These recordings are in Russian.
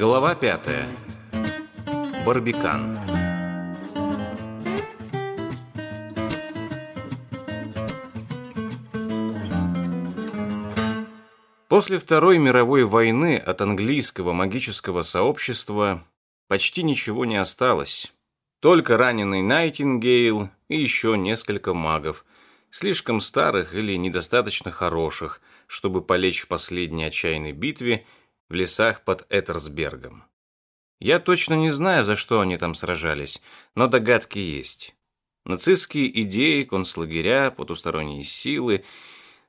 Глава пятая. Барбикан. После Второй мировой войны от английского магического сообщества почти ничего не осталось. Только раненый Найтингейл и еще несколько магов, слишком старых или недостаточно хороших, чтобы полечь в последней отчаянной битве в лесах под Этерсбергом. Я точно не знаю, за что они там сражались, но догадки есть. Нацистские идеи, концлагеря, потусторонние силы.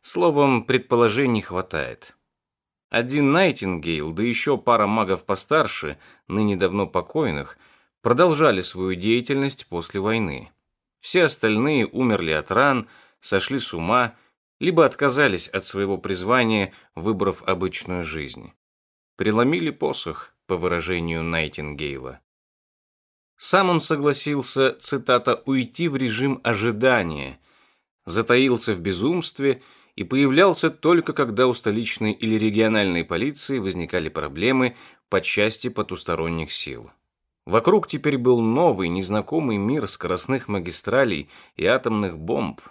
Словом, предположений хватает. Один Найтингейл, да еще пара магов постарше, ныне давно покойных, продолжали свою деятельность после войны. Все остальные умерли от ран, сошли с ума, либо отказались от своего призвания, выбрав обычную жизнь преломили посох, по выражению Найтингейла. Сам он согласился, цитата, «уйти в режим ожидания», затаился в безумстве и появлялся только когда у столичной или региональной полиции возникали проблемы по части потусторонних сил. Вокруг теперь был новый, незнакомый мир скоростных магистралей и атомных бомб.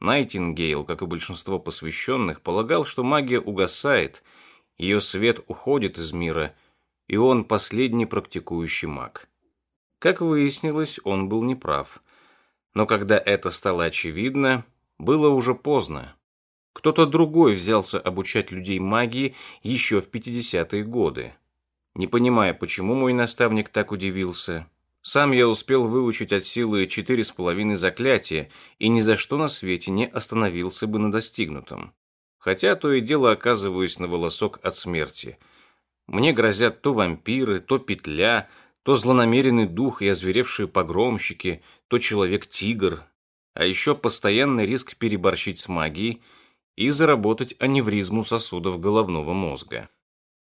Найтингейл, как и большинство посвященных, полагал, что магия угасает – ее свет уходит из мира, и он последний практикующий маг. Как выяснилось, он был неправ. Но когда это стало очевидно, было уже поздно. Кто-то другой взялся обучать людей магии еще в 50-е годы. Не понимая, почему мой наставник так удивился, сам я успел выучить от силы четыре с половиной заклятия и ни за что на свете не остановился бы на достигнутом хотя то и дело оказываюсь на волосок от смерти. Мне грозят то вампиры, то петля, то злонамеренный дух и озверевшие погромщики, то человек-тигр, а еще постоянный риск переборщить с магией и заработать аневризму сосудов головного мозга.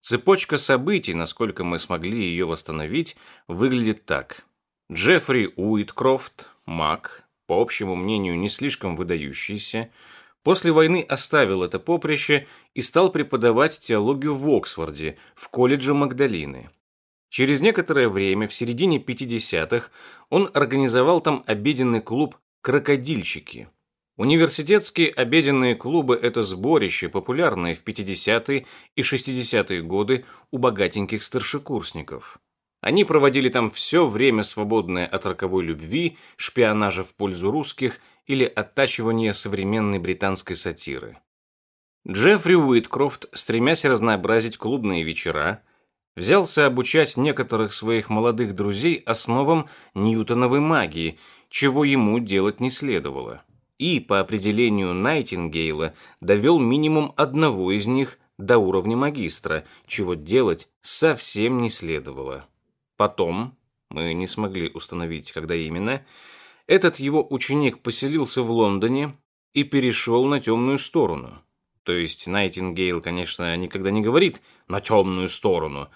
Цепочка событий, насколько мы смогли ее восстановить, выглядит так. Джеффри Уиткрофт, маг, по общему мнению не слишком выдающийся, После войны оставил это поприще и стал преподавать теологию в Оксфорде, в колледже Магдалины. Через некоторое время, в середине 50-х, он организовал там обеденный клуб «Крокодильчики». Университетские обеденные клубы – это сборище, популярное в 50-е и 60-е годы у богатеньких старшекурсников. Они проводили там все время, свободное от роковой любви, шпионажа в пользу русских – или оттачивание современной британской сатиры. Джеффри Уиткрофт, стремясь разнообразить клубные вечера, взялся обучать некоторых своих молодых друзей основам ньютоновой магии, чего ему делать не следовало. И, по определению Найтингейла, довел минимум одного из них до уровня магистра, чего делать совсем не следовало. Потом, мы не смогли установить, когда именно, этот его ученик поселился в Лондоне и перешел на темную сторону. То есть Найтингейл, конечно, никогда не говорит «на темную сторону»,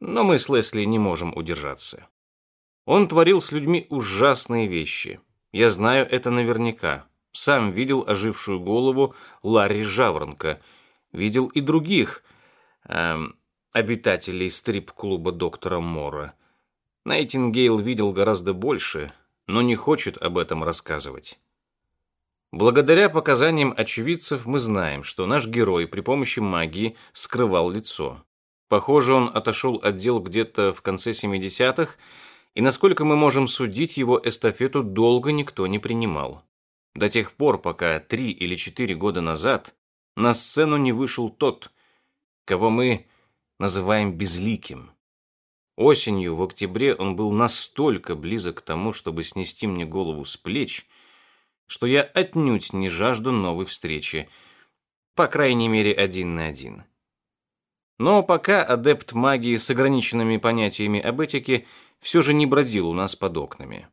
но мы с Лесли не можем удержаться. Он творил с людьми ужасные вещи. Я знаю это наверняка. Сам видел ожившую голову Ларри Жаворонка. Видел и других эм, обитателей стрип-клуба доктора Мора. Найтингейл видел гораздо больше, но не хочет об этом рассказывать. Благодаря показаниям очевидцев мы знаем, что наш герой при помощи магии скрывал лицо. Похоже, он отошел от дел где-то в конце 70-х, и, насколько мы можем судить, его эстафету долго никто не принимал. До тех пор, пока три или четыре года назад на сцену не вышел тот, кого мы называем безликим. Осенью, в октябре, он был настолько близок к тому, чтобы снести мне голову с плеч, что я отнюдь не жажду новой встречи, по крайней мере, один на один. Но пока адепт магии с ограниченными понятиями об этике все же не бродил у нас под окнами.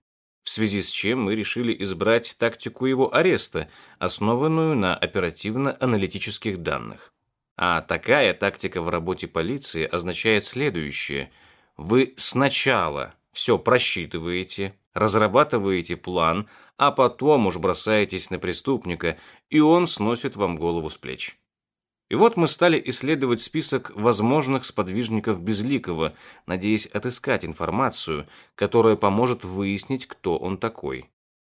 В связи с чем мы решили избрать тактику его ареста, основанную на оперативно-аналитических данных. А такая тактика в работе полиции означает следующее – вы сначала все просчитываете, разрабатываете план, а потом уж бросаетесь на преступника, и он сносит вам голову с плеч. И вот мы стали исследовать список возможных сподвижников Безликого, надеясь отыскать информацию, которая поможет выяснить, кто он такой.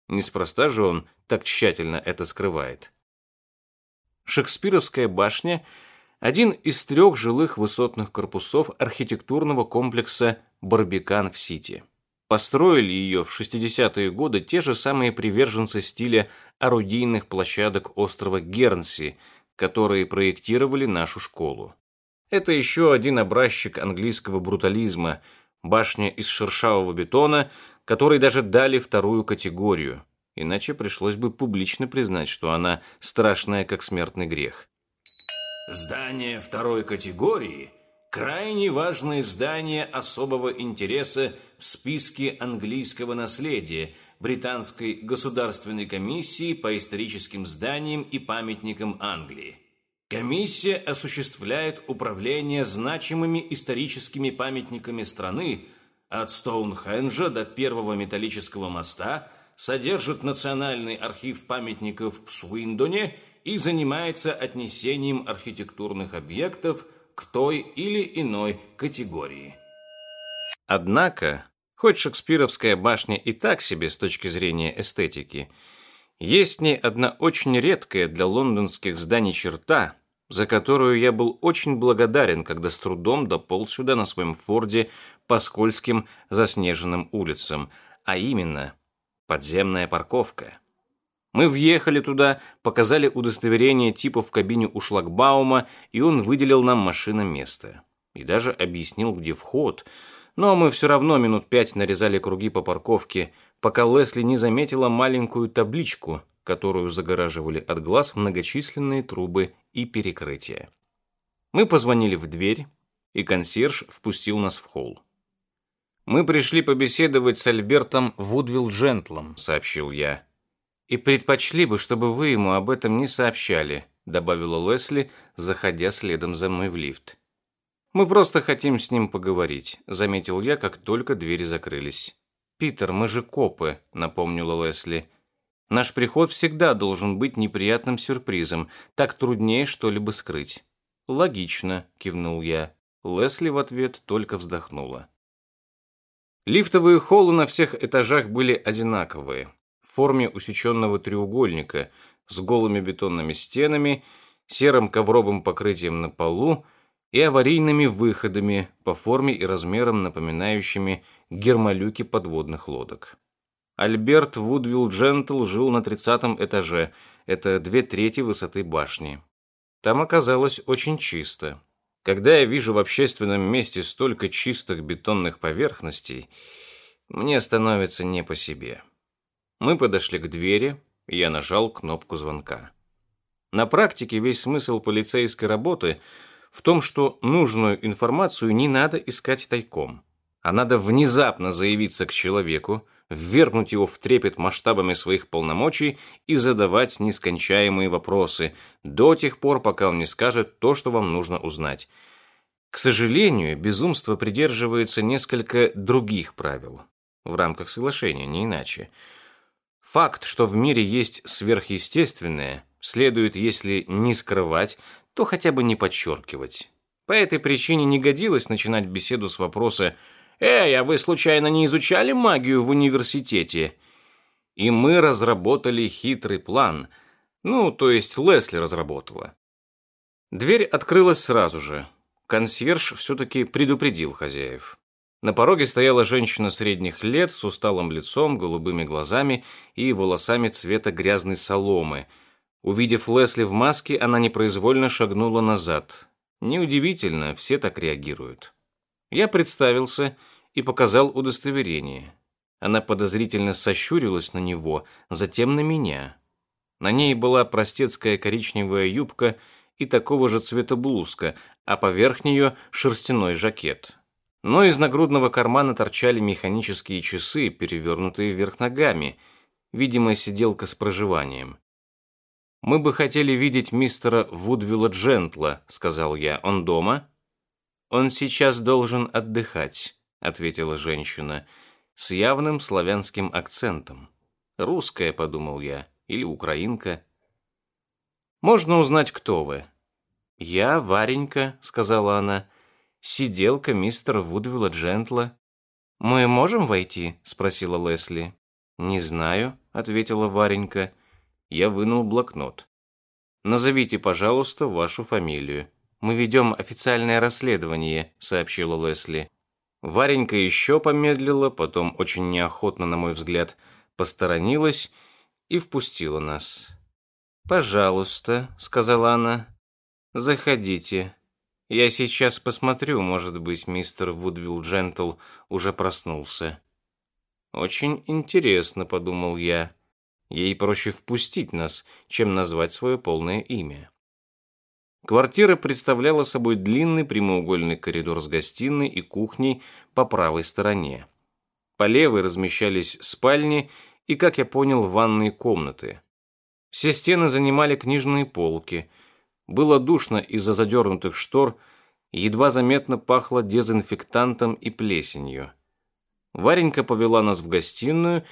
Неспроста же он так тщательно это скрывает. Шекспировская башня – один из трех жилых высотных корпусов архитектурного комплекса «Барбикан» в Сити. Построили ее в 60-е годы те же самые приверженцы стиля орудийных площадок острова Гернси, которые проектировали нашу школу. Это еще один образчик английского брутализма, башня из шершавого бетона, которой даже дали вторую категорию, иначе пришлось бы публично признать, что она страшная, как смертный грех. Здание второй категории – крайне важное здание особого интереса в списке английского наследия Британской государственной комиссии по историческим зданиям и памятникам Англии. Комиссия осуществляет управление значимыми историческими памятниками страны от Стоунхенджа до первого металлического моста, содержит национальный архив памятников в Суиндоне и занимается отнесением архитектурных объектов к той или иной категории. Однако, хоть шекспировская башня и так себе с точки зрения эстетики, есть в ней одна очень редкая для лондонских зданий черта, за которую я был очень благодарен, когда с трудом дополз сюда на своем форде по скользким заснеженным улицам, а именно подземная парковка. Мы въехали туда, показали удостоверение типа в кабине у шлагбаума, и он выделил нам машина место. И даже объяснил, где вход. Но мы все равно минут пять нарезали круги по парковке, пока Лесли не заметила маленькую табличку, которую загораживали от глаз многочисленные трубы и перекрытия. Мы позвонили в дверь, и консьерж впустил нас в холл. «Мы пришли побеседовать с Альбертом Вудвилл-Джентлом», — сообщил я. «И предпочли бы, чтобы вы ему об этом не сообщали», — добавила Лесли, заходя следом за мной в лифт. «Мы просто хотим с ним поговорить», — заметил я, как только двери закрылись. «Питер, мы же копы», — напомнила Лесли. Наш приход всегда должен быть неприятным сюрпризом, так труднее что-либо скрыть. Логично, кивнул я. Лесли в ответ только вздохнула. Лифтовые холлы на всех этажах были одинаковые, в форме усеченного треугольника, с голыми бетонными стенами, серым ковровым покрытием на полу и аварийными выходами по форме и размерам напоминающими гермолюки подводных лодок. Альберт Вудвилл Джентл жил на тридцатом этаже, это две трети высоты башни. Там оказалось очень чисто. Когда я вижу в общественном месте столько чистых бетонных поверхностей, мне становится не по себе. Мы подошли к двери, и я нажал кнопку звонка. На практике весь смысл полицейской работы в том, что нужную информацию не надо искать тайком, а надо внезапно заявиться к человеку, ввергнуть его в трепет масштабами своих полномочий и задавать нескончаемые вопросы до тех пор, пока он не скажет то, что вам нужно узнать. К сожалению, безумство придерживается несколько других правил. В рамках соглашения, не иначе. Факт, что в мире есть сверхъестественное, следует, если не скрывать, то хотя бы не подчеркивать. По этой причине не годилось начинать беседу с вопроса «Эй, а вы случайно не изучали магию в университете?» И мы разработали хитрый план. Ну, то есть Лесли разработала. Дверь открылась сразу же. Консьерж все-таки предупредил хозяев. На пороге стояла женщина средних лет с усталым лицом, голубыми глазами и волосами цвета грязной соломы. Увидев Лесли в маске, она непроизвольно шагнула назад. Неудивительно, все так реагируют. Я представился и показал удостоверение. Она подозрительно сощурилась на него, затем на меня. На ней была простецкая коричневая юбка и такого же цвета блузка, а поверх нее шерстяной жакет. Но из нагрудного кармана торчали механические часы, перевернутые вверх ногами, видимо, сиделка с проживанием. «Мы бы хотели видеть мистера Вудвилла Джентла», — сказал я. «Он дома?» «Он сейчас должен отдыхать», ответила женщина. с явным славянским акцентом. «Русская», — подумал я, — «или украинка». «Можно узнать, кто вы?» «Я Варенька», — сказала она, — «сиделка мистера Вудвилла Джентла». «Мы можем войти?» — спросила Лесли. «Не знаю», — ответила Варенька. Я вынул блокнот. «Назовите, пожалуйста, вашу фамилию». «Мы ведем официальное расследование», — сообщила Лесли. Варенька еще помедлила, потом очень неохотно, на мой взгляд, посторонилась и впустила нас. «Пожалуйста», — сказала она, — «заходите. Я сейчас посмотрю, может быть, мистер Вудвилл Джентл уже проснулся». «Очень интересно», — подумал я. Ей проще впустить нас, чем назвать свое полное имя. Квартира представляла собой длинный прямоугольный коридор с гостиной и кухней по правой стороне. По левой размещались спальни и, как я понял, ванные комнаты. Все стены занимали книжные полки. Было душно из-за задернутых штор, едва заметно пахло дезинфектантом и плесенью. Варенька повела нас в гостиную,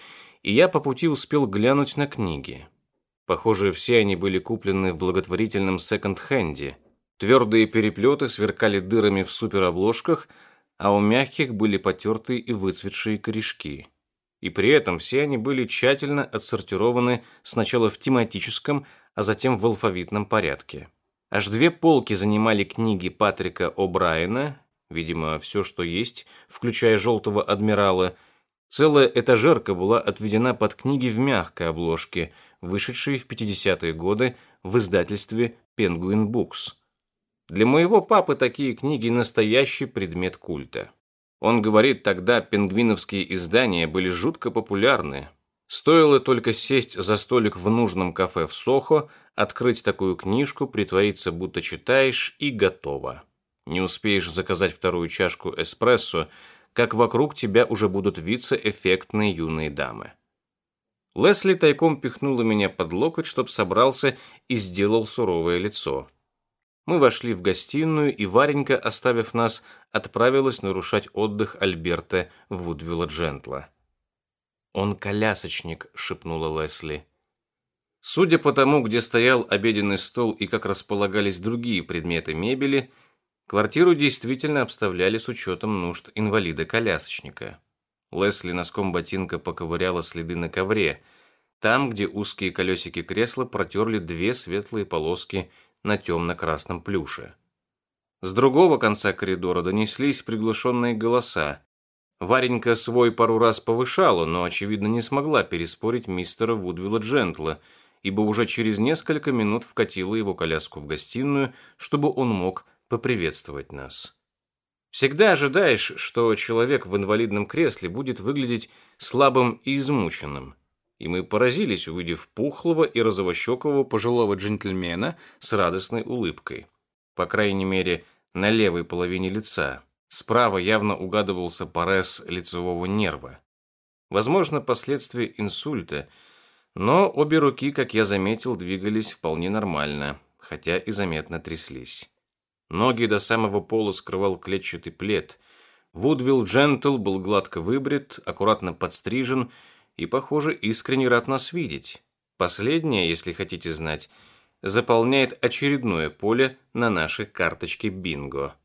и я по пути успел глянуть на книги. Похоже, все они были куплены в благотворительном секонд-хенде. Твердые переплеты сверкали дырами в суперобложках, а у мягких были потертые и выцветшие корешки и при этом все они были тщательно отсортированы сначала в тематическом, а затем в алфавитном порядке. Аж две полки занимали книги Патрика О'Брайена, видимо, все, что есть, включая «Желтого адмирала», Целая этажерка была отведена под книги в мягкой обложке, вышедшие в 50-е годы в издательстве Penguin Books. Для моего папы такие книги – настоящий предмет культа. Он говорит, тогда пингвиновские издания были жутко популярны. Стоило только сесть за столик в нужном кафе в Сохо, открыть такую книжку, притвориться, будто читаешь, и готово. Не успеешь заказать вторую чашку эспрессо, как вокруг тебя уже будут виться эффектные юные дамы. Лесли тайком пихнула меня под локоть, чтоб собрался и сделал суровое лицо. Мы вошли в гостиную, и Варенька, оставив нас, отправилась нарушать отдых Альберта Вудвилла Джентла. «Он колясочник», — шепнула Лесли. Судя по тому, где стоял обеденный стол и как располагались другие предметы мебели, квартиру действительно обставляли с учетом нужд инвалида-колясочника. Лесли носком ботинка поковыряла следы на ковре, там, где узкие колесики кресла протерли две светлые полоски на темно-красном плюше. С другого конца коридора донеслись приглушенные голоса. Варенька свой пару раз повышала, но, очевидно, не смогла переспорить мистера Вудвилла Джентла, ибо уже через несколько минут вкатила его коляску в гостиную, чтобы он мог поприветствовать нас. Всегда ожидаешь, что человек в инвалидном кресле будет выглядеть слабым и измученным и мы поразились, увидев пухлого и розовощекого пожилого джентльмена с радостной улыбкой. По крайней мере, на левой половине лица. Справа явно угадывался порез лицевого нерва. Возможно, последствия инсульта, но обе руки, как я заметил, двигались вполне нормально, хотя и заметно тряслись. Ноги до самого пола скрывал клетчатый плед. Вудвилл Джентл был гладко выбрит, аккуратно подстрижен и, похоже, искренне рад нас видеть. Последнее, если хотите знать, заполняет очередное поле на нашей карточке бинго.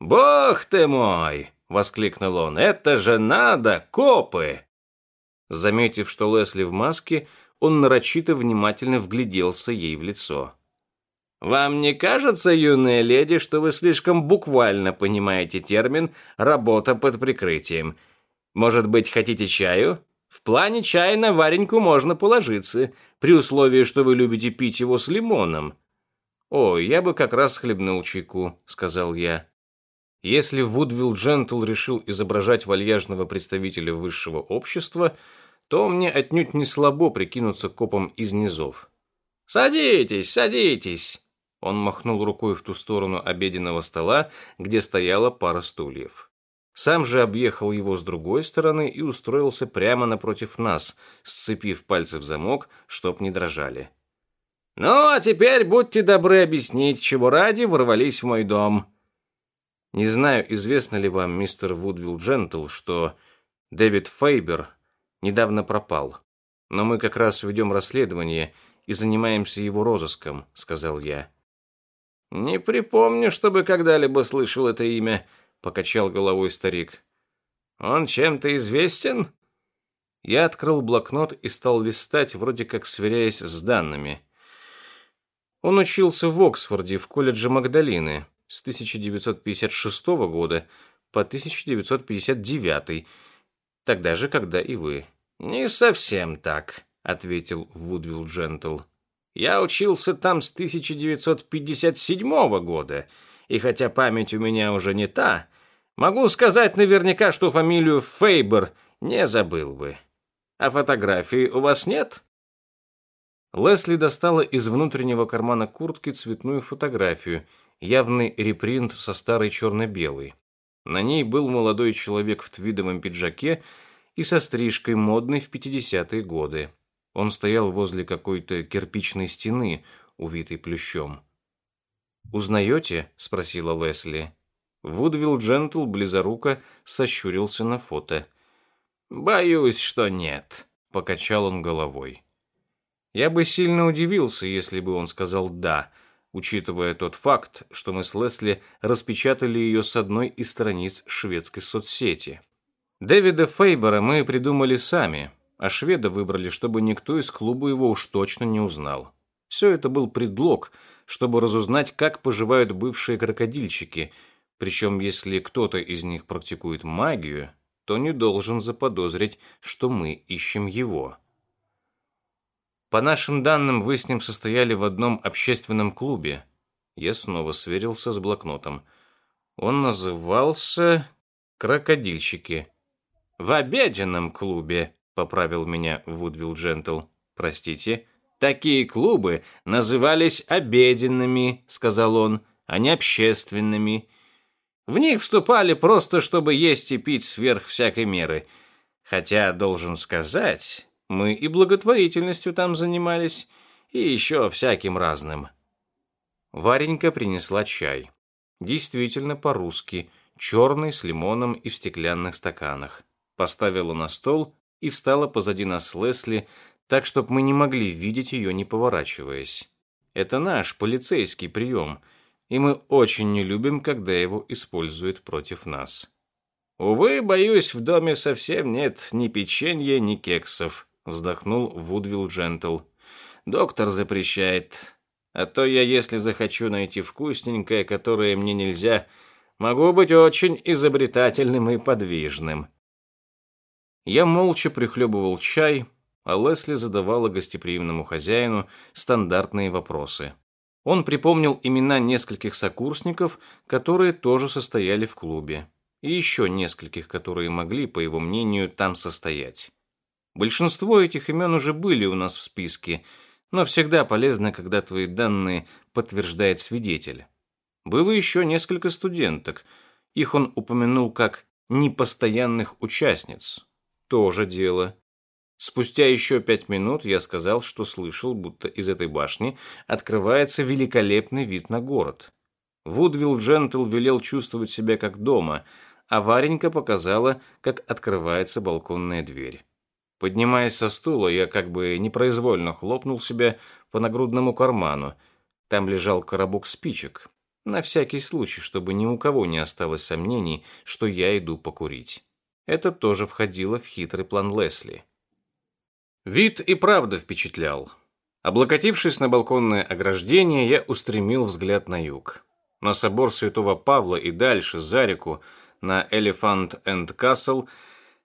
«Бог ты мой!» — воскликнул он. «Это же надо! Копы!» Заметив, что Лесли в маске, он нарочито внимательно вгляделся ей в лицо. «Вам не кажется, юная леди, что вы слишком буквально понимаете термин «работа под прикрытием»? Может быть, хотите чаю?» В плане чая на Вареньку можно положиться, при условии, что вы любите пить его с лимоном. О, я бы как раз хлебнул чайку, сказал я. Если Вудвилл Джентл решил изображать вальяжного представителя высшего общества, то мне отнюдь не слабо прикинуться копом из низов. «Садитесь, садитесь!» Он махнул рукой в ту сторону обеденного стола, где стояла пара стульев. Сам же объехал его с другой стороны и устроился прямо напротив нас, сцепив пальцы в замок, чтоб не дрожали. «Ну, а теперь будьте добры объяснить, чего ради ворвались в мой дом». Не знаю, известно ли вам, мистер Вудвилл Джентл, что Дэвид Фейбер недавно пропал. Но мы как раз ведем расследование и занимаемся его розыском», — сказал я. «Не припомню, чтобы когда-либо слышал это имя», — покачал головой старик. «Он чем-то известен?» Я открыл блокнот и стал листать, вроде как сверяясь с данными. Он учился в Оксфорде в колледже Магдалины с 1956 года по 1959, тогда же, когда и вы. «Не совсем так», — ответил Вудвилл Джентл. «Я учился там с 1957 года, и хотя память у меня уже не та, могу сказать наверняка, что фамилию Фейбер не забыл бы. А фотографии у вас нет?» Лесли достала из внутреннего кармана куртки цветную фотографию, явный репринт со старой черно-белой. На ней был молодой человек в твидовом пиджаке и со стрижкой модной в 50-е годы. Он стоял возле какой-то кирпичной стены, увитой плющом. «Узнаете?» — спросила Лесли. Вудвилл Джентл близоруко сощурился на фото. «Боюсь, что нет», — покачал он головой. Я бы сильно удивился, если бы он сказал «да», учитывая тот факт, что мы с Лесли распечатали ее с одной из страниц шведской соцсети. Дэвида Фейбера мы придумали сами, а шведа выбрали, чтобы никто из клуба его уж точно не узнал. Все это был предлог, чтобы разузнать, как поживают бывшие крокодильчики, причем если кто-то из них практикует магию, то не должен заподозрить, что мы ищем его. По нашим данным, вы с ним состояли в одном общественном клубе. Я снова сверился с блокнотом. Он назывался «Крокодильщики». «В обеденном клубе», — поправил меня Вудвилл Джентл. «Простите?» «Такие клубы назывались обеденными», — сказал он, — «а не общественными. В них вступали просто, чтобы есть и пить сверх всякой меры. Хотя, должен сказать, мы и благотворительностью там занимались, и еще всяким разным. Варенька принесла чай. Действительно по-русски, черный с лимоном и в стеклянных стаканах. Поставила на стол и встала позади нас с Лесли, так, чтобы мы не могли видеть ее, не поворачиваясь. Это наш полицейский прием, и мы очень не любим, когда его используют против нас. Увы, боюсь, в доме совсем нет ни печенья, ни кексов, вздохнул Вудвилл Джентл. Доктор запрещает. А то я, если захочу найти вкусненькое, которое мне нельзя, могу быть очень изобретательным и подвижным. Я молча прихлебывал чай, а Лесли задавала гостеприимному хозяину стандартные вопросы. Он припомнил имена нескольких сокурсников, которые тоже состояли в клубе, и еще нескольких, которые могли, по его мнению, там состоять. Большинство этих имен уже были у нас в списке, но всегда полезно, когда твои данные подтверждает свидетель. Было еще несколько студенток. Их он упомянул как непостоянных участниц. Тоже дело. Спустя еще пять минут я сказал, что слышал, будто из этой башни открывается великолепный вид на город. Вудвилл Джентл велел чувствовать себя как дома, а Варенька показала, как открывается балконная дверь. Поднимаясь со стула, я как бы непроизвольно хлопнул себя по нагрудному карману. Там лежал коробок спичек. На всякий случай, чтобы ни у кого не осталось сомнений, что я иду покурить. Это тоже входило в хитрый план Лесли. Вид и правда впечатлял. Облокотившись на балконное ограждение, я устремил взгляд на юг. На собор Святого Павла и дальше, за реку, на Элефант энд Касл –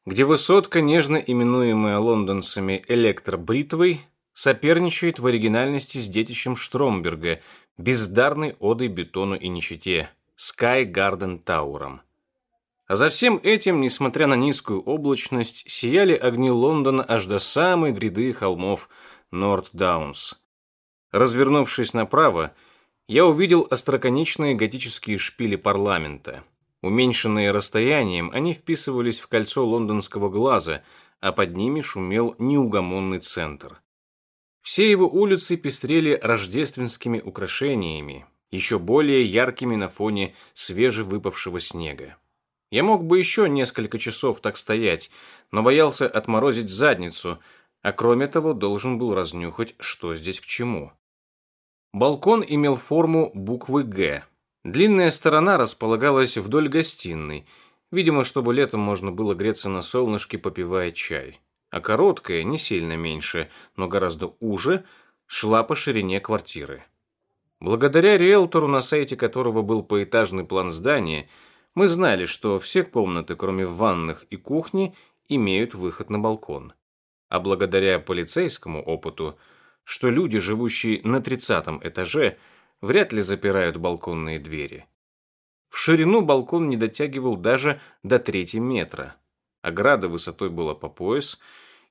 где высотка, нежно именуемая лондонцами электробритвой, соперничает в оригинальности с детищем Штромберга, бездарной одой бетону и нищете, Sky Garden Тауром. А за всем этим, несмотря на низкую облачность, сияли огни Лондона аж до самой гряды холмов Норт Даунс. Развернувшись направо, я увидел остроконечные готические шпили парламента – Уменьшенные расстоянием, они вписывались в кольцо лондонского глаза, а под ними шумел неугомонный центр. Все его улицы пестрели рождественскими украшениями, еще более яркими на фоне свежевыпавшего снега. Я мог бы еще несколько часов так стоять, но боялся отморозить задницу, а кроме того должен был разнюхать, что здесь к чему. Балкон имел форму буквы «Г». Длинная сторона располагалась вдоль гостиной, видимо, чтобы летом можно было греться на солнышке, попивая чай. А короткая, не сильно меньше, но гораздо уже, шла по ширине квартиры. Благодаря риэлтору, на сайте которого был поэтажный план здания, мы знали, что все комнаты, кроме ванных и кухни, имеют выход на балкон. А благодаря полицейскому опыту, что люди, живущие на тридцатом этаже, вряд ли запирают балконные двери. В ширину балкон не дотягивал даже до трети метра. Ограда высотой была по пояс,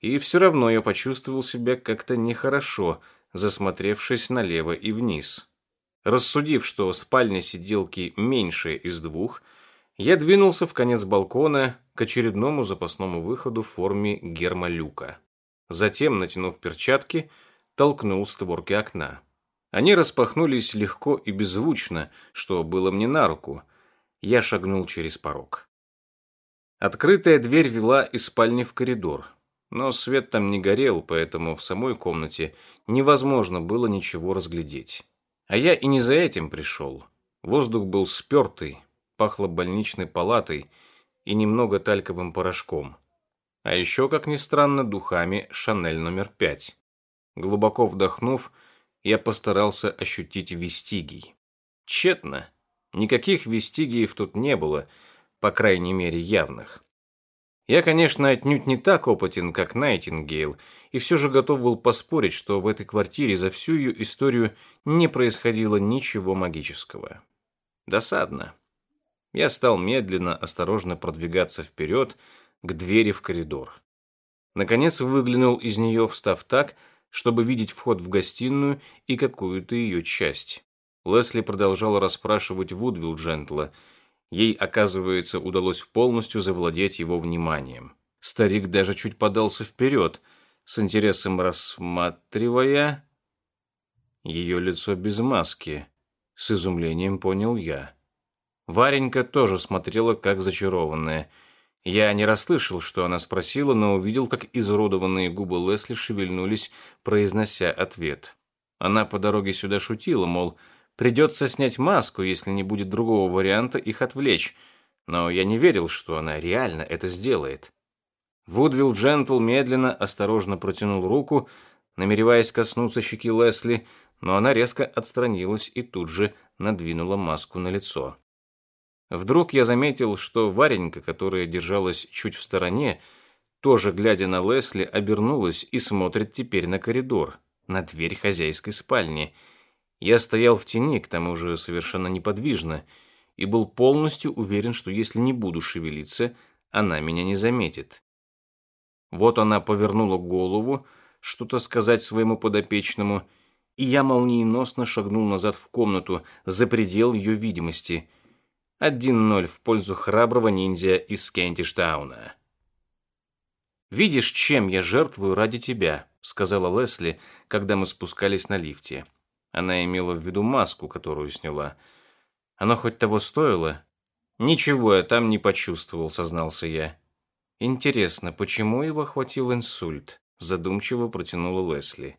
и все равно я почувствовал себя как-то нехорошо, засмотревшись налево и вниз. Рассудив, что спальня сиделки меньшая из двух, я двинулся в конец балкона к очередному запасному выходу в форме гермолюка. Затем, натянув перчатки, толкнул створки окна. Они распахнулись легко и беззвучно, что было мне на руку. Я шагнул через порог. Открытая дверь вела из спальни в коридор, но свет там не горел, поэтому в самой комнате невозможно было ничего разглядеть. А я и не за этим пришел. Воздух был спертый, пахло больничной палатой и немного тальковым порошком. А еще, как ни странно, духами «Шанель номер пять». Глубоко вдохнув, я постарался ощутить вестигий. Тщетно. Никаких вестигиев тут не было, по крайней мере явных. Я, конечно, отнюдь не так опытен, как Найтингейл, и все же готов был поспорить, что в этой квартире за всю ее историю не происходило ничего магического. Досадно. Я стал медленно, осторожно продвигаться вперед к двери в коридор. Наконец выглянул из нее, встав так, чтобы видеть вход в гостиную и какую-то ее часть. Лесли продолжала расспрашивать Вудвилл Джентла — Ей, оказывается, удалось полностью завладеть его вниманием. Старик даже чуть подался вперед, с интересом рассматривая ее лицо без маски. С изумлением понял я. Варенька тоже смотрела, как зачарованная. Я не расслышал, что она спросила, но увидел, как изуродованные губы Лесли шевельнулись, произнося ответ. Она по дороге сюда шутила, мол, Придется снять маску, если не будет другого варианта их отвлечь. Но я не верил, что она реально это сделает. Вудвилл Джентл медленно, осторожно протянул руку, намереваясь коснуться щеки Лесли, но она резко отстранилась и тут же надвинула маску на лицо. Вдруг я заметил, что Варенька, которая держалась чуть в стороне, тоже, глядя на Лесли, обернулась и смотрит теперь на коридор, на дверь хозяйской спальни — я стоял в тени, к тому же совершенно неподвижно, и был полностью уверен, что если не буду шевелиться, она меня не заметит. Вот она повернула голову, что-то сказать своему подопечному, и я молниеносно шагнул назад в комнату, за предел ее видимости. Один ноль в пользу храброго ниндзя из Кентиштауна. «Видишь, чем я жертвую ради тебя», — сказала Лесли, когда мы спускались на лифте. Она имела в виду маску, которую сняла. Оно хоть того стоило? Ничего я там не почувствовал, сознался я. Интересно, почему его хватил инсульт? Задумчиво протянула Лесли.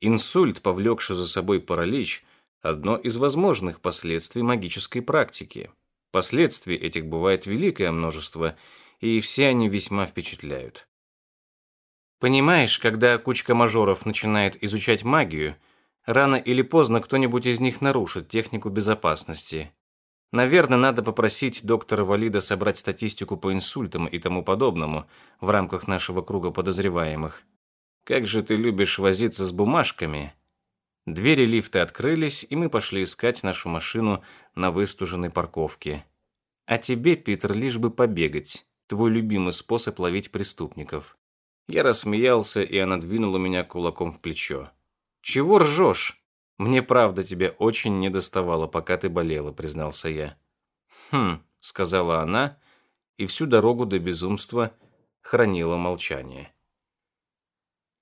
Инсульт, повлекший за собой паралич, одно из возможных последствий магической практики. Последствий этих бывает великое множество, и все они весьма впечатляют. Понимаешь, когда кучка мажоров начинает изучать магию, Рано или поздно кто-нибудь из них нарушит технику безопасности. Наверное, надо попросить доктора Валида собрать статистику по инсультам и тому подобному в рамках нашего круга подозреваемых. Как же ты любишь возиться с бумажками? Двери лифта открылись, и мы пошли искать нашу машину на выстуженной парковке. А тебе, Питер, лишь бы побегать. Твой любимый способ ловить преступников. Я рассмеялся, и она двинула меня кулаком в плечо. «Чего ржешь? Мне правда тебя очень недоставало, пока ты болела», — признался я. «Хм», — сказала она, и всю дорогу до безумства хранила молчание.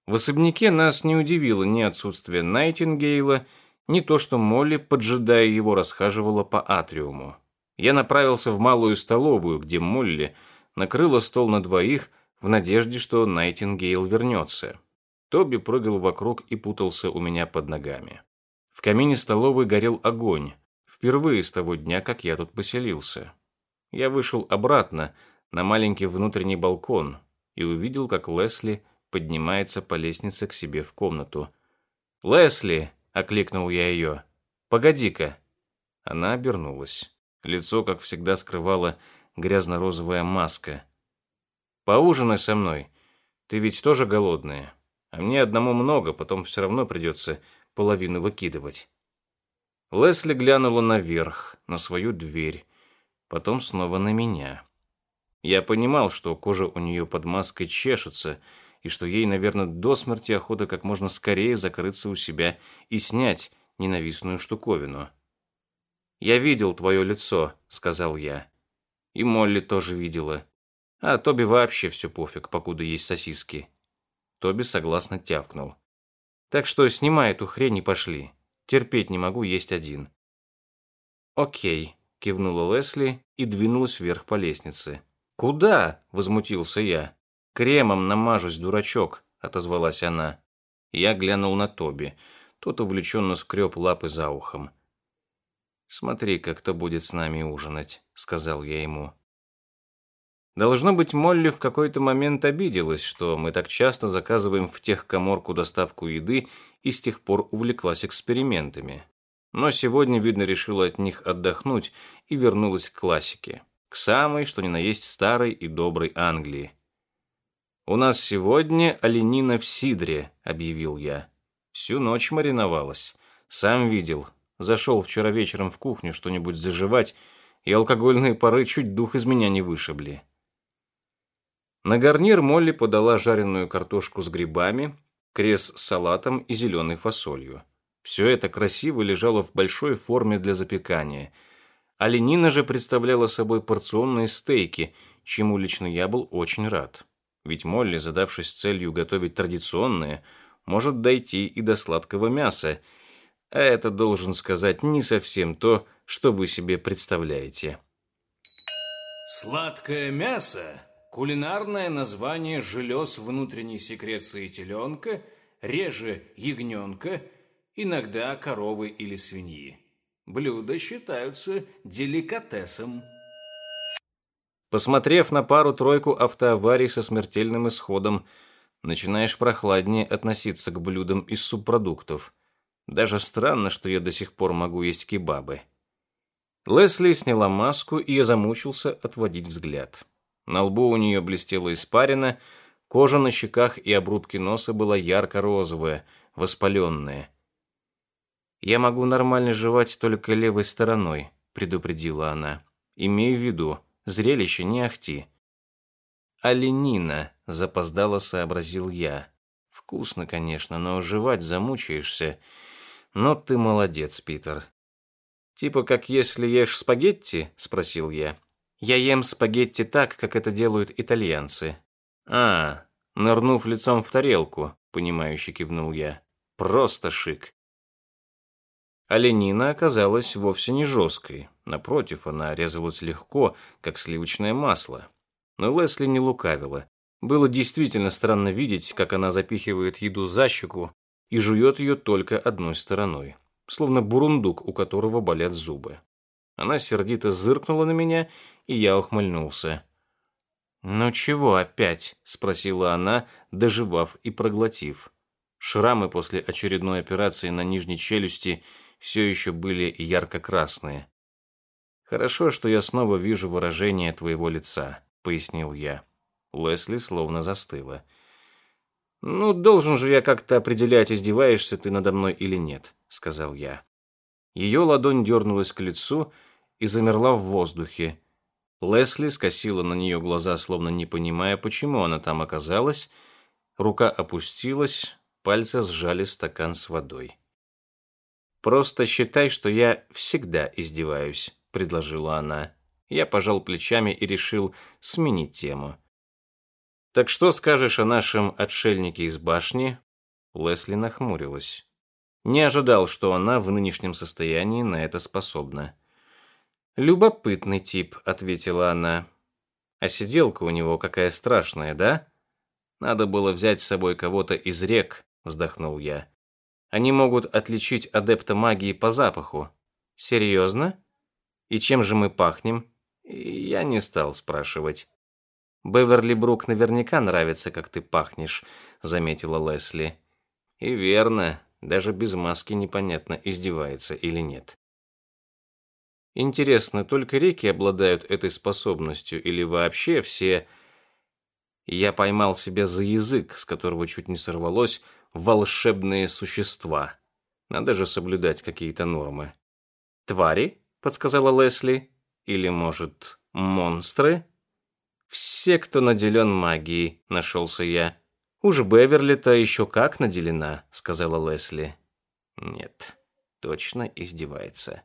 В особняке нас не удивило ни отсутствие Найтингейла, ни то, что Молли, поджидая его, расхаживала по атриуму. Я направился в малую столовую, где Молли накрыла стол на двоих в надежде, что Найтингейл вернется. Тоби прыгал вокруг и путался у меня под ногами. В камине столовой горел огонь, впервые с того дня, как я тут поселился. Я вышел обратно на маленький внутренний балкон и увидел, как Лесли поднимается по лестнице к себе в комнату. «Лесли!» — окликнул я ее. «Погоди-ка!» Она обернулась. Лицо, как всегда, скрывала грязно-розовая маска. «Поужинай со мной. Ты ведь тоже голодная. А мне одному много, потом все равно придется половину выкидывать». Лесли глянула наверх, на свою дверь, потом снова на меня. Я понимал, что кожа у нее под маской чешется, и что ей, наверное, до смерти охота как можно скорее закрыться у себя и снять ненавистную штуковину. «Я видел твое лицо», — сказал я. И Молли тоже видела. А Тоби вообще все пофиг, покуда есть сосиски. Тоби согласно тявкнул. Так что снимай эту хрень и пошли. Терпеть не могу есть один. Окей, кивнула Лесли и двинулась вверх по лестнице. Куда? возмутился я. Кремом намажусь, дурачок, отозвалась она. Я глянул на Тоби. Тот увлеченно скреб лапы за ухом. «Смотри, как кто будет с нами ужинать», — сказал я ему. Должно быть, Молли в какой-то момент обиделась, что мы так часто заказываем в тех коморку доставку еды и с тех пор увлеклась экспериментами. Но сегодня, видно, решила от них отдохнуть и вернулась к классике, к самой, что ни на есть старой и доброй Англии. «У нас сегодня оленина в сидре», — объявил я. Всю ночь мариновалась. Сам видел, Зашел вчера вечером в кухню что-нибудь заживать, и алкогольные пары чуть дух из меня не вышибли. На гарнир Молли подала жареную картошку с грибами, крес с салатом и зеленой фасолью. Все это красиво лежало в большой форме для запекания. Оленина же представляла собой порционные стейки, чему лично я был очень рад. Ведь Молли, задавшись целью готовить традиционное, может дойти и до сладкого мяса – а это, должен сказать, не совсем то, что вы себе представляете. Сладкое мясо – кулинарное название желез внутренней секреции теленка, реже ягненка, иногда коровы или свиньи. Блюда считаются деликатесом. Посмотрев на пару-тройку автоаварий со смертельным исходом, начинаешь прохладнее относиться к блюдам из субпродуктов – даже странно, что я до сих пор могу есть кебабы. Лесли сняла маску, и я замучился отводить взгляд. На лбу у нее блестела испарина, кожа на щеках и обрубки носа была ярко-розовая, воспаленная. «Я могу нормально жевать только левой стороной», — предупредила она. «Имей в виду, зрелище не ахти». «Оленина», — запоздало сообразил я. «Вкусно, конечно, но жевать замучаешься». «Но ты молодец, Питер». «Типа как если ешь спагетти?» – спросил я. «Я ем спагетти так, как это делают итальянцы». «А, нырнув лицом в тарелку», – понимающе кивнул я. «Просто шик». Оленина оказалась вовсе не жесткой. Напротив, она резалась легко, как сливочное масло. Но Лесли не лукавила. Было действительно странно видеть, как она запихивает еду за щеку и жует ее только одной стороной, словно бурундук, у которого болят зубы. Она сердито зыркнула на меня, и я ухмыльнулся. «Ну чего опять?» – спросила она, доживав и проглотив. Шрамы после очередной операции на нижней челюсти все еще были ярко-красные. «Хорошо, что я снова вижу выражение твоего лица», — пояснил я. Лесли словно застыла. «Ну, должен же я как-то определять, издеваешься ты надо мной или нет», — сказал я. Ее ладонь дернулась к лицу и замерла в воздухе. Лесли скосила на нее глаза, словно не понимая, почему она там оказалась. Рука опустилась, пальцы сжали стакан с водой. «Просто считай, что я всегда издеваюсь», — предложила она. Я пожал плечами и решил сменить тему. «Так что скажешь о нашем отшельнике из башни?» Лесли нахмурилась. Не ожидал, что она в нынешнем состоянии на это способна. Любопытный тип, ответила она. А сиделка у него какая страшная, да? Надо было взять с собой кого-то из рек, вздохнул я. Они могут отличить адепта магии по запаху. Серьезно? И чем же мы пахнем? Я не стал спрашивать. Беверли Брук наверняка нравится, как ты пахнешь, заметила Лесли. И верно, даже без маски непонятно, издевается или нет. Интересно, только реки обладают этой способностью или вообще все... Я поймал себя за язык, с которого чуть не сорвалось волшебные существа. Надо же соблюдать какие-то нормы. «Твари?» — подсказала Лесли. «Или, может, монстры?» «Все, кто наделен магией», — нашелся я. «Уж Беверли-то еще как наделена», — сказала Лесли. «Нет, точно издевается».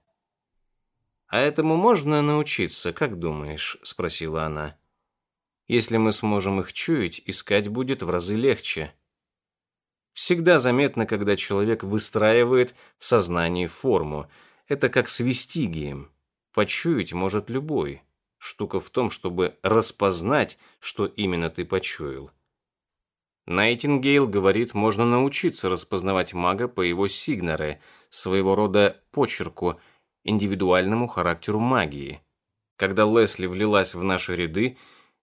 «А этому можно научиться, как думаешь?» — спросила она. «Если мы сможем их чуять, искать будет в разы легче». Всегда заметно, когда человек выстраивает в сознании форму. Это как с вестигием. Почуять может любой. Штука в том, чтобы распознать, что именно ты почуял. Найтингейл говорит, можно научиться распознавать мага по его сигнаре, своего рода почерку, индивидуальному характеру магии. Когда Лесли влилась в наши ряды,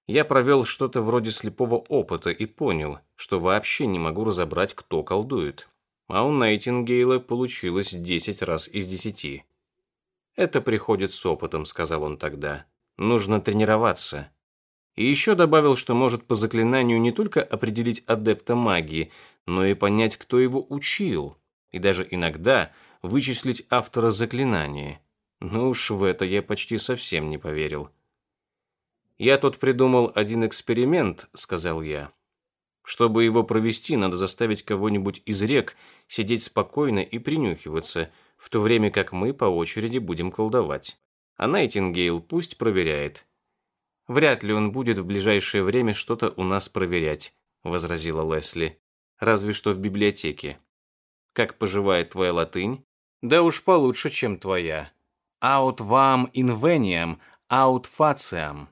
я провел что-то вроде слепого опыта и понял, что вообще не могу разобрать, кто колдует. А у Найтингейла получилось десять раз из десяти. «Это приходит с опытом», — сказал он тогда. Нужно тренироваться. И еще добавил, что может по заклинанию не только определить адепта магии, но и понять, кто его учил, и даже иногда вычислить автора заклинания. Ну уж в это я почти совсем не поверил. «Я тут придумал один эксперимент», — сказал я. «Чтобы его провести, надо заставить кого-нибудь из рек сидеть спокойно и принюхиваться, в то время как мы по очереди будем колдовать а Найтингейл пусть проверяет. Вряд ли он будет в ближайшее время что-то у нас проверять, возразила Лесли. Разве что в библиотеке. Как поживает твоя латынь? Да уж получше, чем твоя. Аут вам inveniam, аут faciam.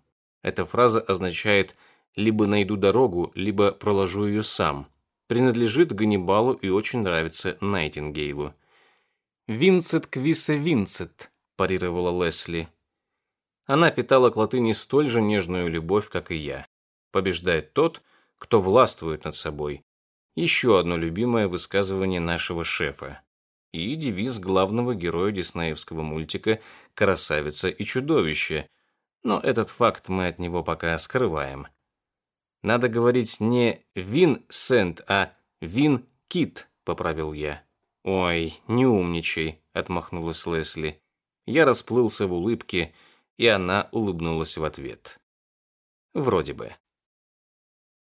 Эта фраза означает либо найду дорогу, либо проложу ее сам. Принадлежит Ганнибалу и очень нравится Найтингейлу. Винцет квисе винцет, парировала Лесли. Она питала к латыни столь же нежную любовь, как и я. Побеждает тот, кто властвует над собой. Еще одно любимое высказывание нашего шефа. И девиз главного героя диснеевского мультика «Красавица и чудовище». Но этот факт мы от него пока скрываем. Надо говорить не «Вин-Сент», а «Вин-Кит», — поправил я. «Ой, не умничай», — отмахнулась Лесли. Я расплылся в улыбке, и она улыбнулась в ответ. Вроде бы.